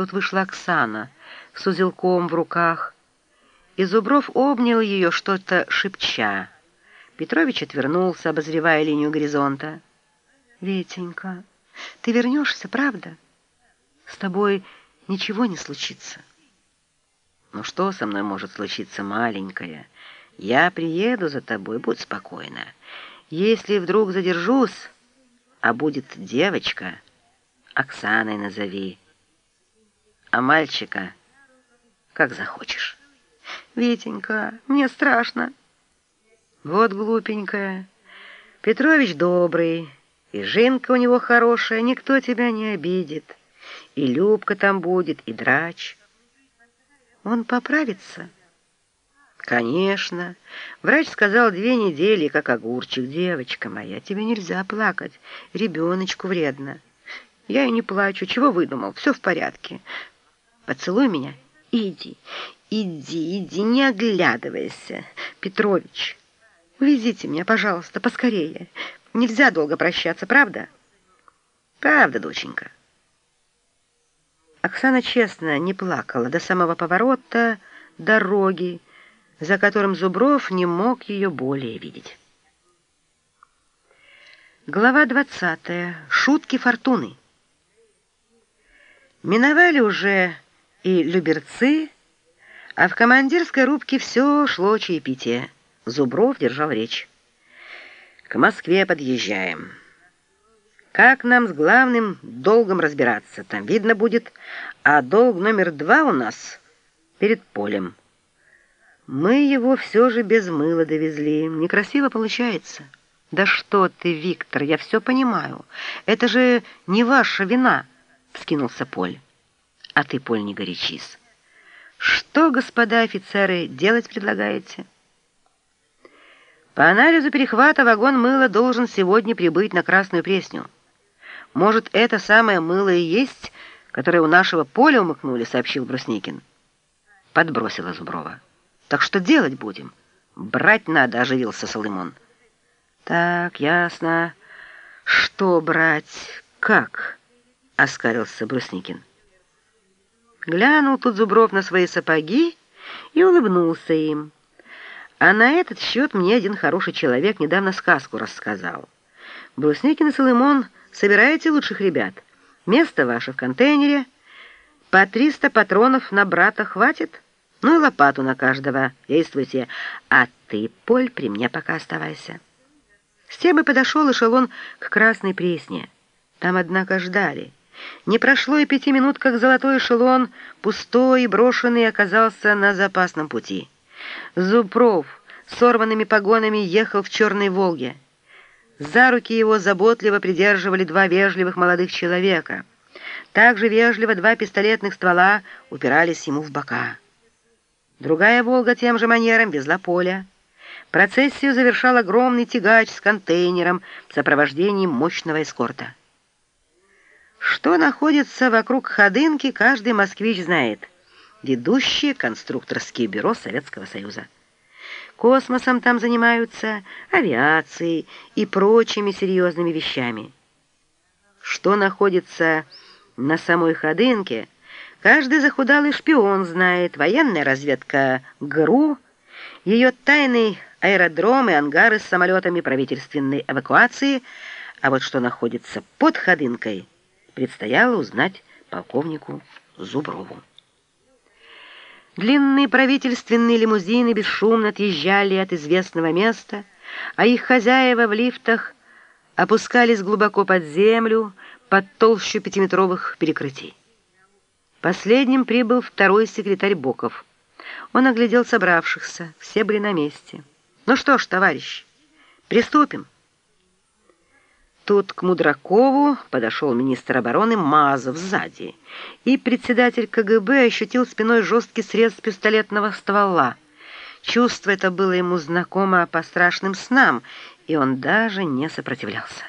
Тут вышла Оксана с узелком в руках, и Зубров обнял ее, что-то шепча. Петрович отвернулся, обозревая линию горизонта. «Ветенька, ты вернешься, правда? С тобой ничего не случится». «Ну что со мной может случиться, маленькая? Я приеду за тобой, будь спокойна. Если вдруг задержусь, а будет девочка, Оксаной назови» а мальчика как захочешь. Витенька, мне страшно. Вот глупенькая. Петрович добрый, и Жинка у него хорошая, никто тебя не обидит. И Любка там будет, и Драч. Он поправится? Конечно. Врач сказал две недели, как огурчик. Девочка моя, тебе нельзя плакать, ребеночку вредно. Я и не плачу, чего выдумал, все в порядке. Поцелуй меня. Иди, иди, иди, не оглядывайся. Петрович, увезите меня, пожалуйста, поскорее. Нельзя долго прощаться, правда? Правда, доченька. Оксана честно не плакала до самого поворота дороги, за которым Зубров не мог ее более видеть. Глава 20. Шутки фортуны. Миновали уже и люберцы, а в командирской рубке все шло чаепитие. Зубров держал речь. «К Москве подъезжаем. Как нам с главным долгом разбираться? Там видно будет, а долг номер два у нас перед полем. Мы его все же без мыла довезли. Некрасиво получается». «Да что ты, Виктор, я все понимаю. Это же не ваша вина», — вскинулся Поль. А ты, Поль, не горячись. Что, господа офицеры, делать предлагаете? По анализу перехвата вагон мыла должен сегодня прибыть на Красную Пресню. Может, это самое мыло и есть, которое у нашего поля умыкнули, сообщил Брусникин. Подбросила Зуброва. Так что делать будем? Брать надо, оживился Соломон. Так, ясно. Что брать? Как? Оскарился Брусникин. Глянул тут Зубров на свои сапоги и улыбнулся им. А на этот счет мне один хороший человек недавно сказку рассказал. Брусникин и Соломон, собираете лучших ребят? Место ваше в контейнере. По 300 патронов на брата хватит? Ну и лопату на каждого. Действуйте. А ты, Поль, при мне пока оставайся. С тем и подошел эшелон к Красной Пресне. Там, однако, ждали. Не прошло и пяти минут, как золотой эшелон, пустой и брошенный, оказался на запасном пути. Зубров сорванными погонами ехал в черной «Волге». За руки его заботливо придерживали два вежливых молодых человека. Также вежливо два пистолетных ствола упирались ему в бока. Другая «Волга» тем же манером везла поля. Процессию завершал огромный тягач с контейнером в сопровождении мощного эскорта. Что находится вокруг Ходынки, каждый москвич знает. Ведущие конструкторские бюро Советского Союза. Космосом там занимаются, авиацией и прочими серьезными вещами. Что находится на самой Ходынке, каждый захудалый шпион знает. Военная разведка ГРУ, ее тайный аэродром и ангары с самолетами правительственной эвакуации, а вот что находится под Ходынкой – предстояло узнать полковнику Зуброву. Длинные правительственные лимузины бесшумно отъезжали от известного места, а их хозяева в лифтах опускались глубоко под землю, под толщу пятиметровых перекрытий. Последним прибыл второй секретарь Боков. Он оглядел собравшихся, все были на месте. «Ну что ж, товарищ, приступим». Тут к Мудракову подошел министр обороны Мазов сзади, и председатель КГБ ощутил спиной жесткий срез пистолетного ствола. Чувство это было ему знакомо по страшным снам, и он даже не сопротивлялся.